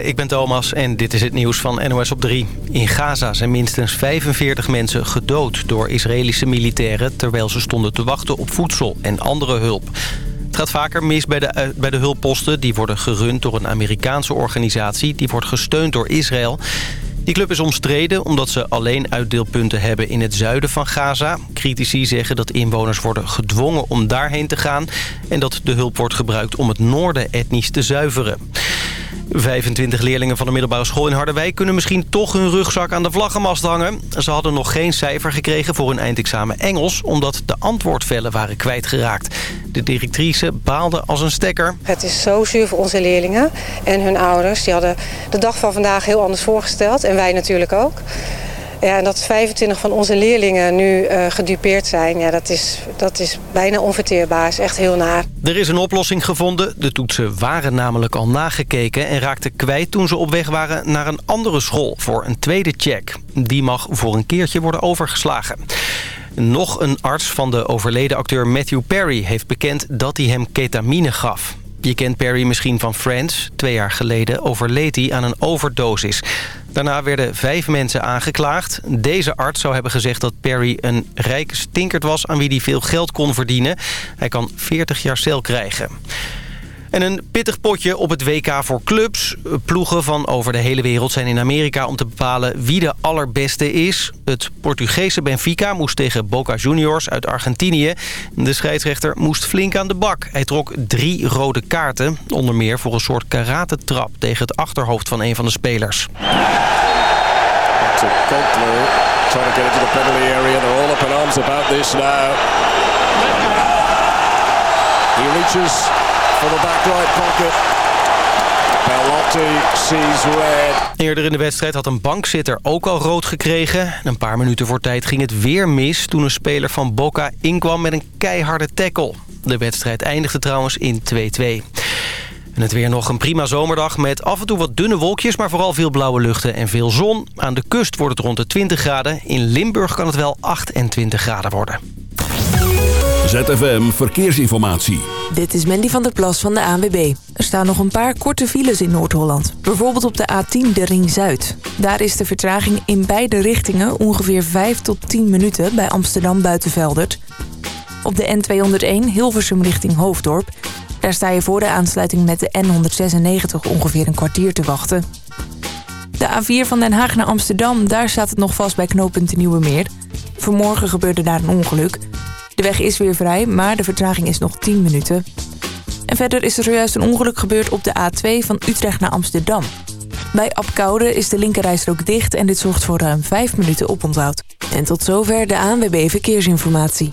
Ik ben Thomas en dit is het nieuws van NOS op 3. In Gaza zijn minstens 45 mensen gedood door Israëlische militairen... terwijl ze stonden te wachten op voedsel en andere hulp. Het gaat vaker mis bij de, eh, bij de hulpposten. Die worden gerund door een Amerikaanse organisatie. Die wordt gesteund door Israël. Die club is omstreden omdat ze alleen uitdeelpunten hebben in het zuiden van Gaza. Critici zeggen dat inwoners worden gedwongen om daarheen te gaan... en dat de hulp wordt gebruikt om het noorden etnisch te zuiveren. 25 leerlingen van de middelbare school in Harderwijk... kunnen misschien toch hun rugzak aan de vlaggenmast hangen. Ze hadden nog geen cijfer gekregen voor hun eindexamen Engels... omdat de antwoordvellen waren kwijtgeraakt. De directrice baalde als een stekker. Het is zo zuur voor onze leerlingen en hun ouders. Die hadden de dag van vandaag heel anders voorgesteld. En wij natuurlijk ook. Ja, en dat 25 van onze leerlingen nu uh, gedupeerd zijn, ja, dat, is, dat is bijna onverteerbaar. is echt heel naar. Er is een oplossing gevonden. De toetsen waren namelijk al nagekeken en raakten kwijt toen ze op weg waren naar een andere school voor een tweede check. Die mag voor een keertje worden overgeslagen. Nog een arts van de overleden acteur Matthew Perry heeft bekend dat hij hem ketamine gaf. Je kent Perry misschien van Friends. Twee jaar geleden overleed hij aan een overdosis. Daarna werden vijf mensen aangeklaagd. Deze arts zou hebben gezegd dat Perry een rijke stinkert was... aan wie hij veel geld kon verdienen. Hij kan 40 jaar cel krijgen. En een pittig potje op het WK voor clubs. Ploegen van over de hele wereld zijn in Amerika om te bepalen wie de allerbeste is. Het Portugese Benfica moest tegen Boca Juniors uit Argentinië. De scheidsrechter moest flink aan de bak. Hij trok drie rode kaarten. Onder meer voor een soort karatentrap tegen het achterhoofd van een van de spelers. Penalty area. Arms. He reaches for the back. Eerder in de wedstrijd had een bankzitter ook al rood gekregen. Een paar minuten voor tijd ging het weer mis... toen een speler van Boca inkwam met een keiharde tackle. De wedstrijd eindigde trouwens in 2-2. En het weer nog een prima zomerdag met af en toe wat dunne wolkjes... maar vooral veel blauwe luchten en veel zon. Aan de kust wordt het rond de 20 graden. In Limburg kan het wel 28 graden worden. ZFM Verkeersinformatie. Dit is Mandy van der Plas van de ANWB. Er staan nog een paar korte files in Noord-Holland. Bijvoorbeeld op de A10 de Ring Zuid. Daar is de vertraging in beide richtingen ongeveer 5 tot 10 minuten bij Amsterdam Buitenveldert. Op de N201 Hilversum richting Hoofddorp. Daar sta je voor de aansluiting met de N196 ongeveer een kwartier te wachten. De A4 van Den Haag naar Amsterdam, daar staat het nog vast bij knooppunt Nieuwe Meer. Vanmorgen gebeurde daar een ongeluk. De weg is weer vrij, maar de vertraging is nog 10 minuten. En verder is er zojuist een ongeluk gebeurd op de A2 van Utrecht naar Amsterdam. Bij Apkoude is de linkerrijstrook dicht en dit zorgt voor ruim 5 minuten oponthoud. En tot zover de ANWB Verkeersinformatie.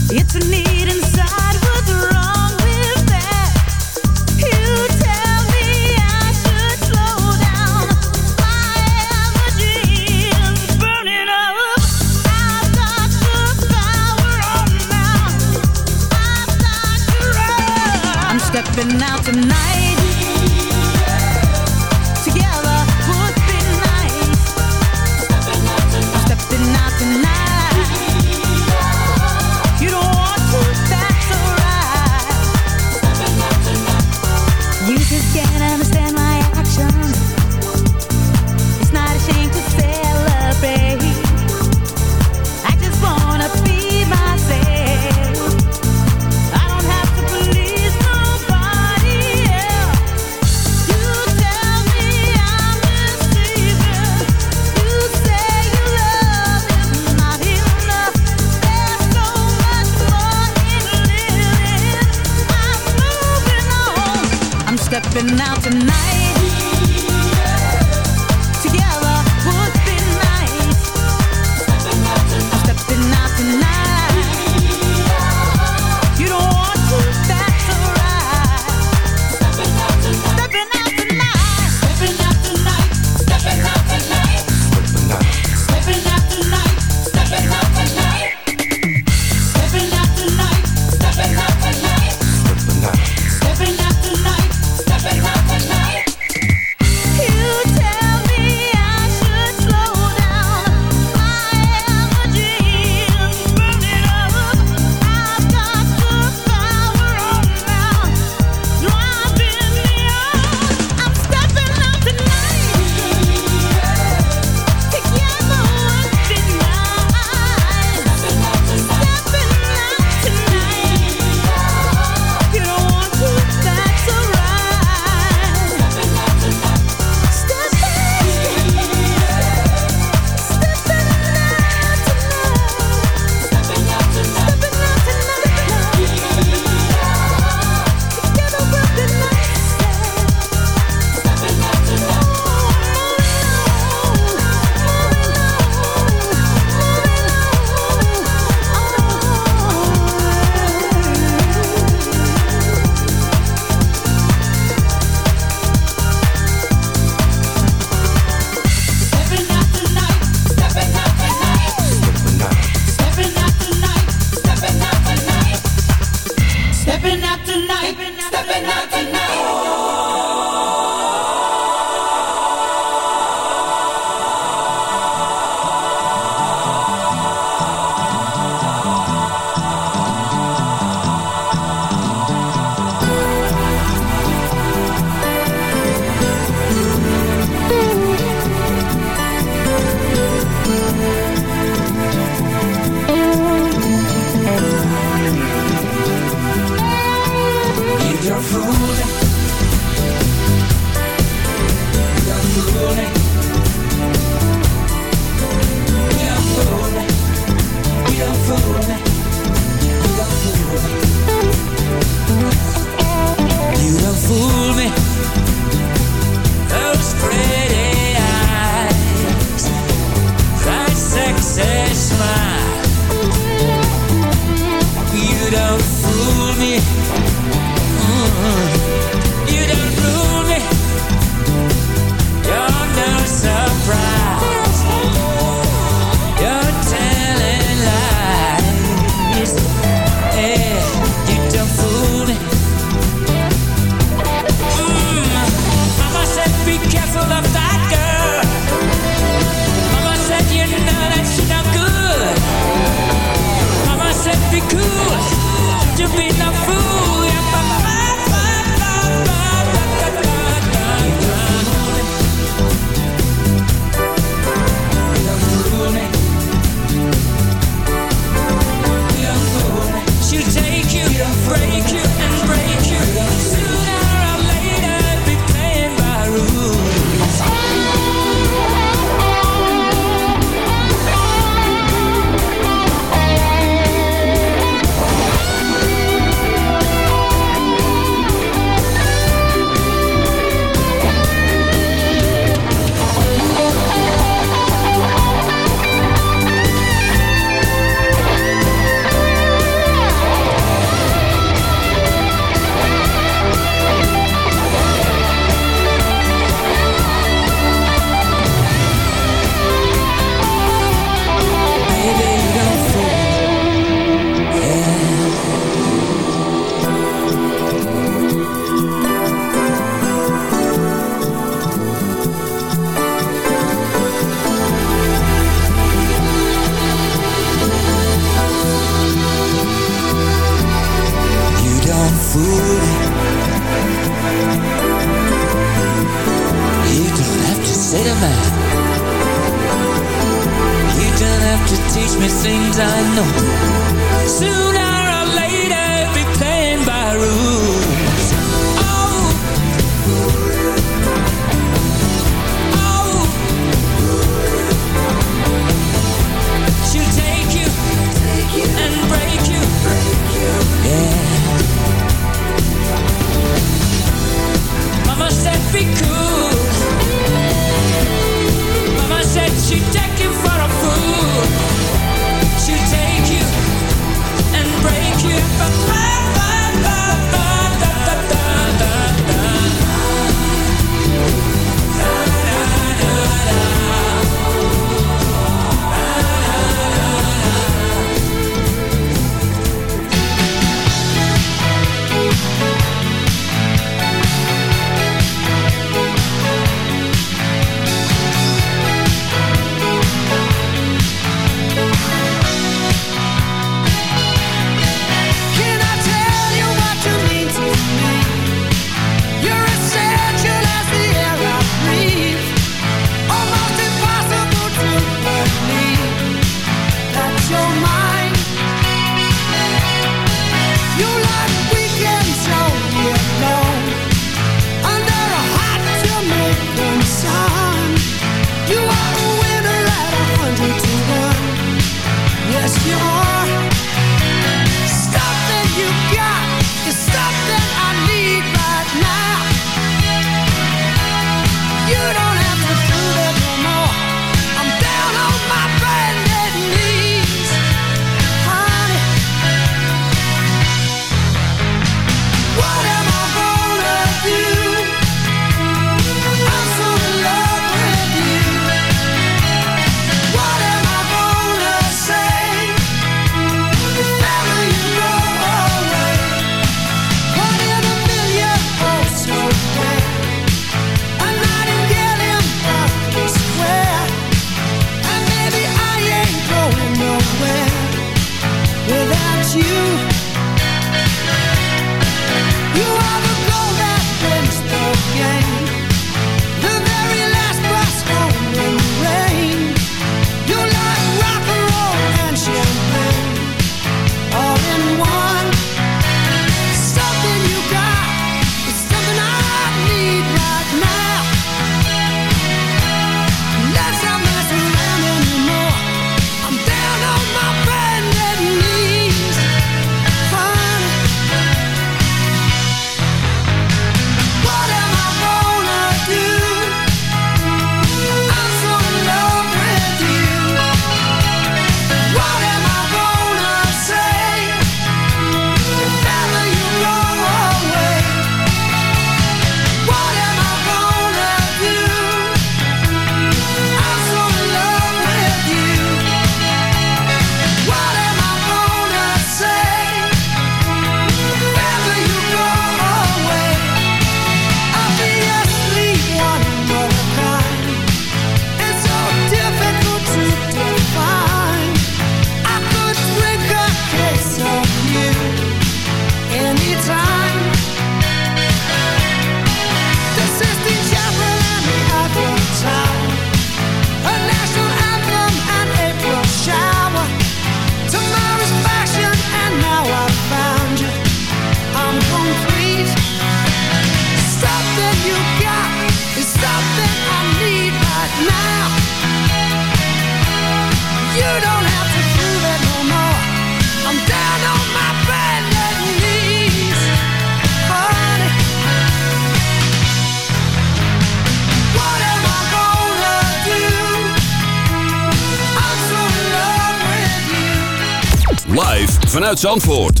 Zandvoort.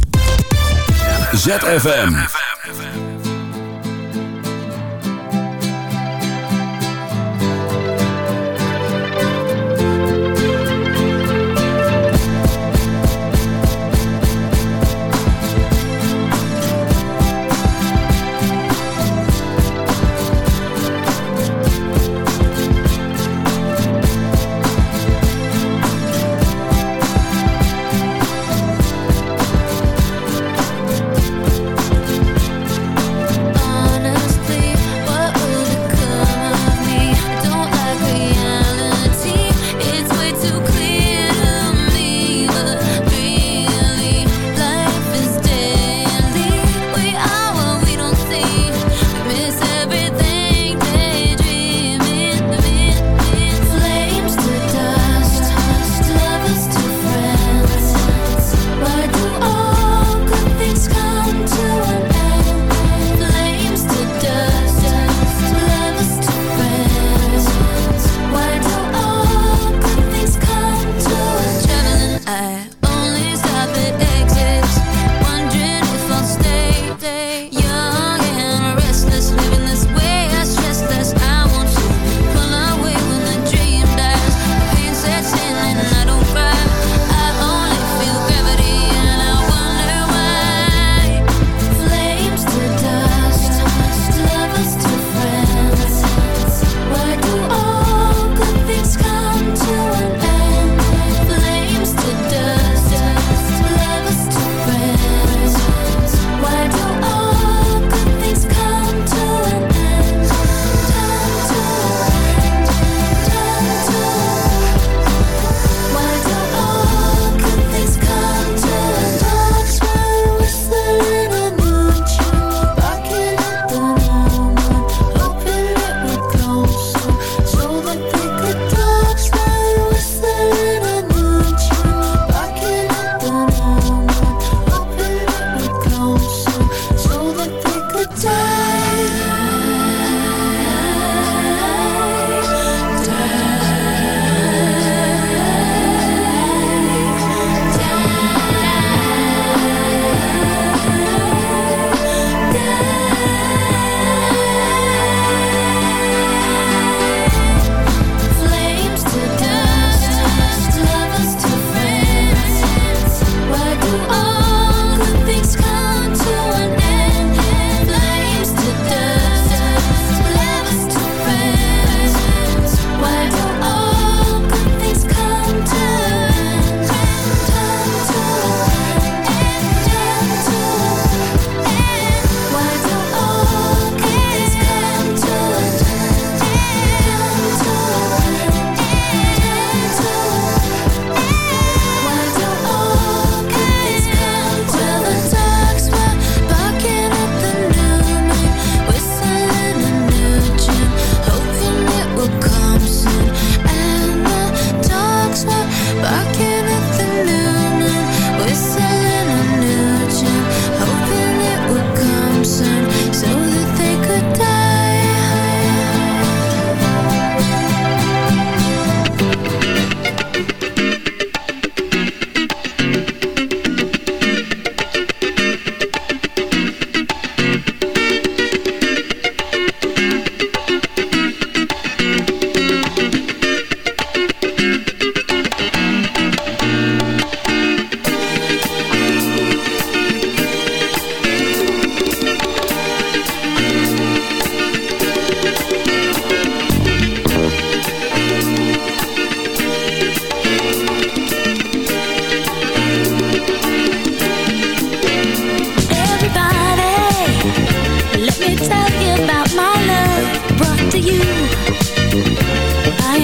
ZFM.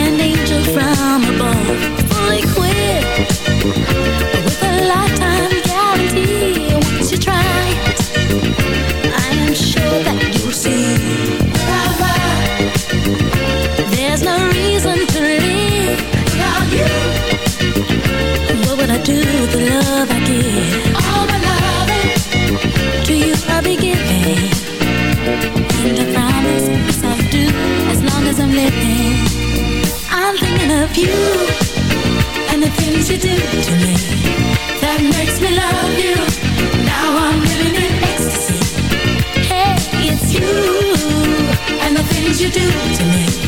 an angel from above, fully of you and the things you do to me that makes me love you. Now I'm living in ecstasy. Hey, it's you and the things you do to me.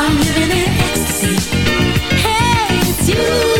you.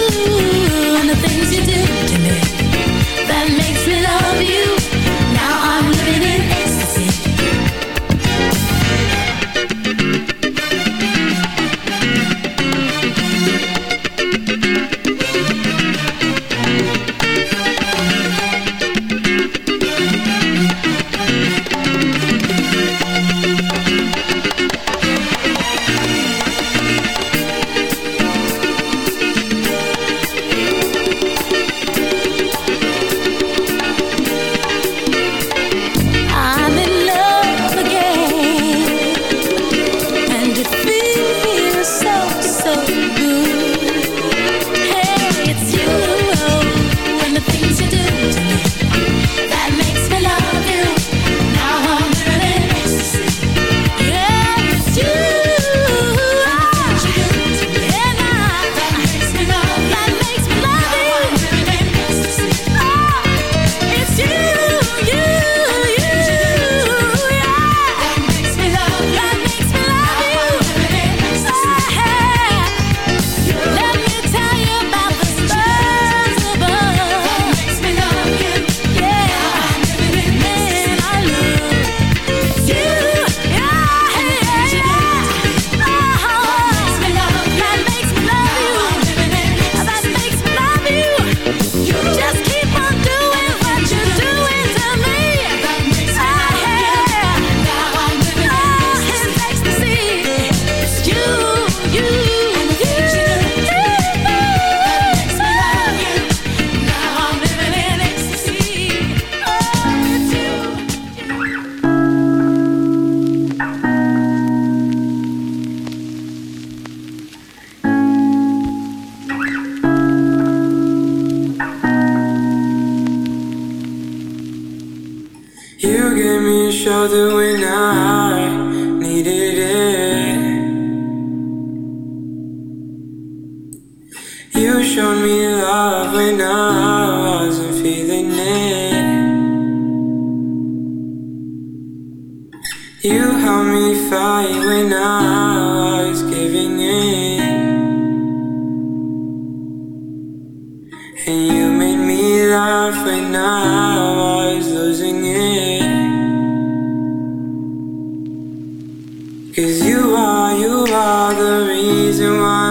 when I needed it. You showed me love when I wasn't feeling it. You helped me fight when I was giving in. And you made me laugh when I was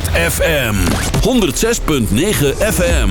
ZFM. 106.9 FM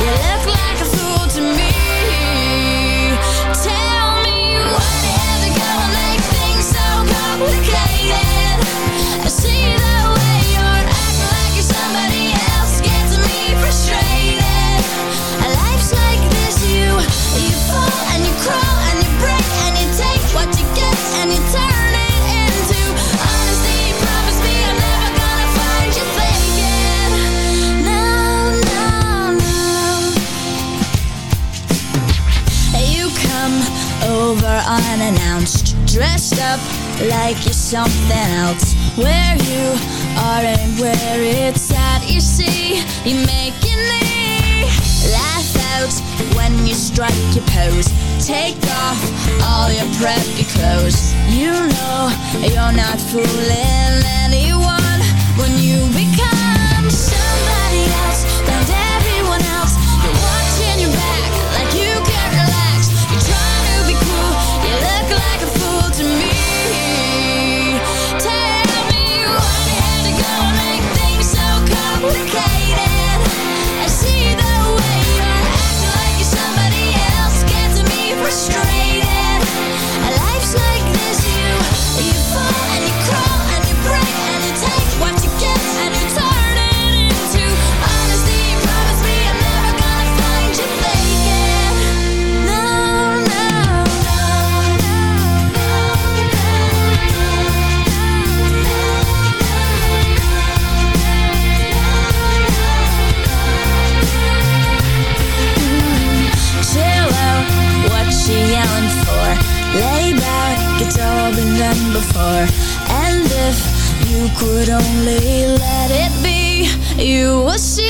You look like a something else. Where you are and where it's at You see, you're making me. Laugh out When you strike your pose. Take off all your preppy clothes. You know you're not fooling anyone. When you become straight. before. And if you could only let it be You would see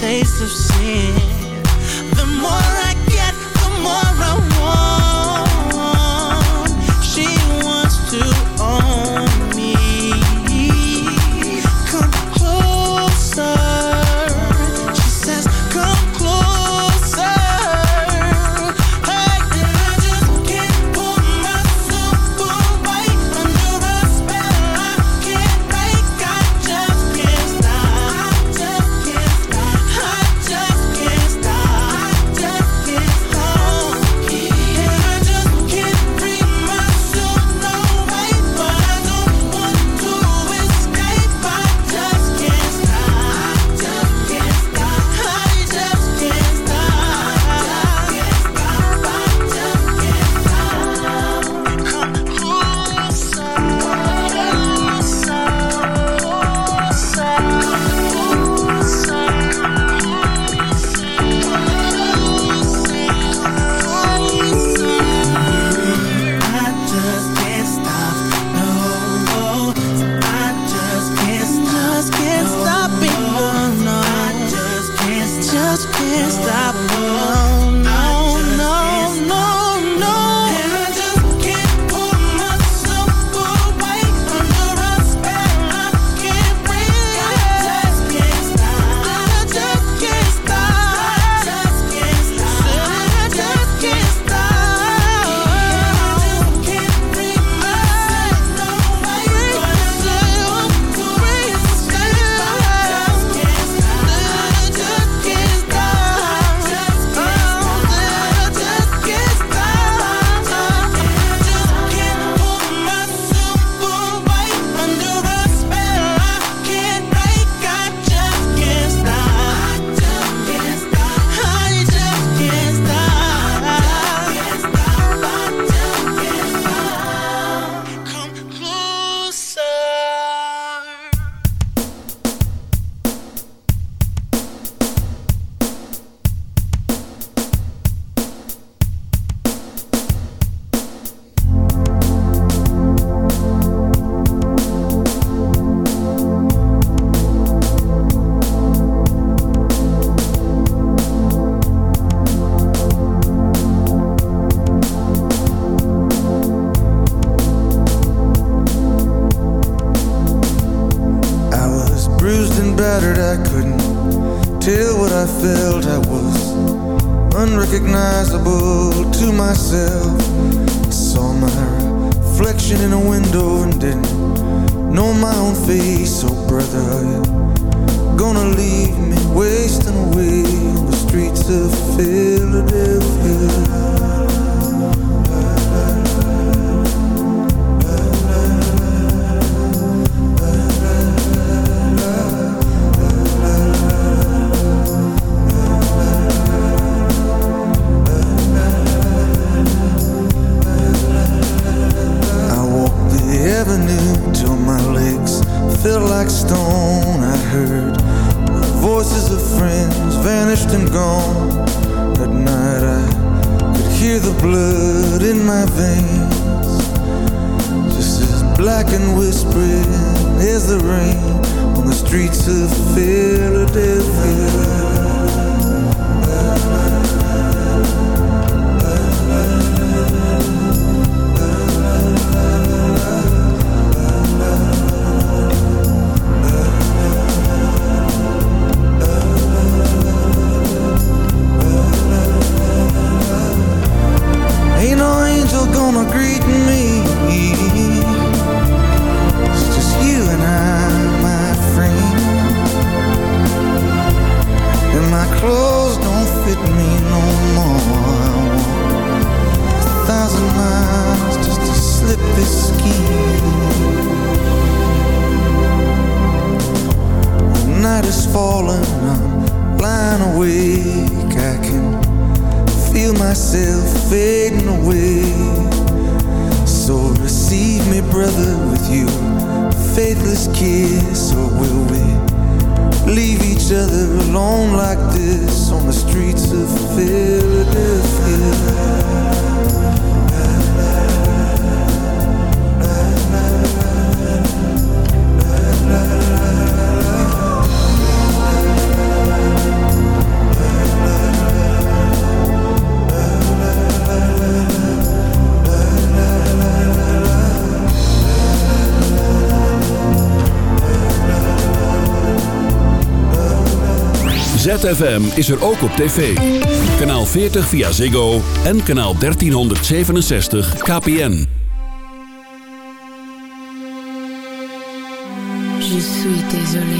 Face of sin. my clothes don't fit me no more I a thousand miles just to slip this skin The night is falling, I'm blind awake. I can feel myself fading away. So receive me, brother, with you Faithless kiss, or will we leave each other alone like this on the streets of Philadelphia. la la la ZFM is er ook op tv. Kanaal 40 via Ziggo en kanaal 1367 KPN. Je suis désolé.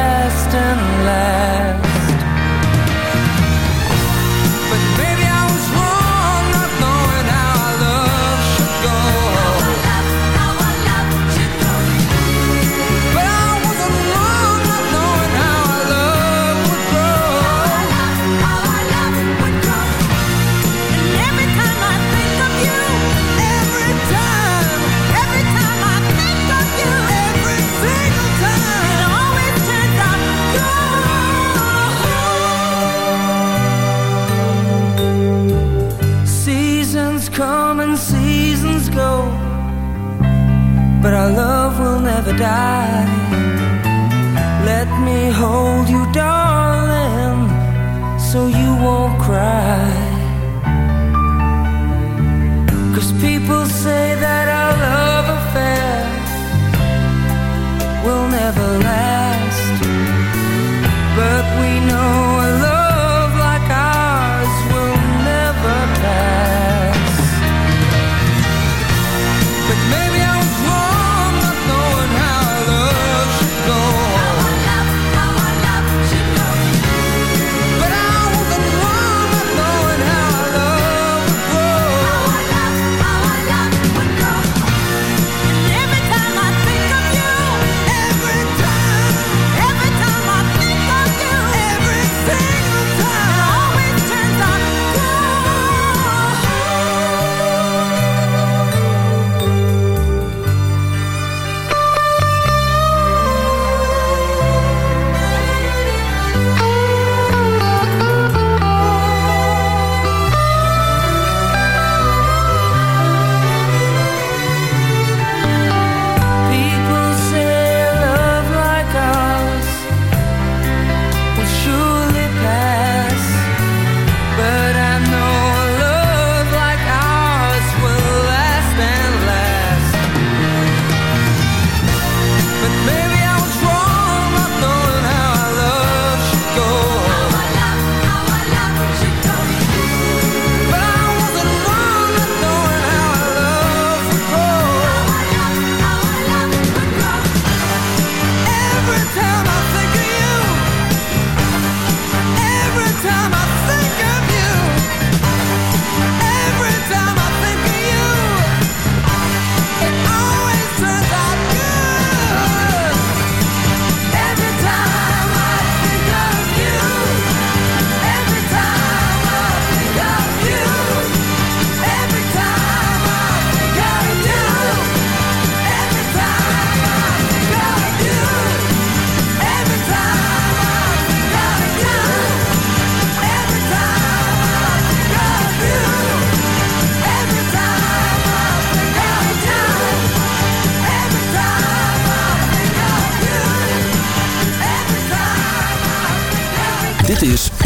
and laugh. rather die. Let me hold you, darling, so you won't cry. Cause people say that our love affair will never last, but we know.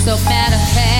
So matter.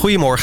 Goedemorgen.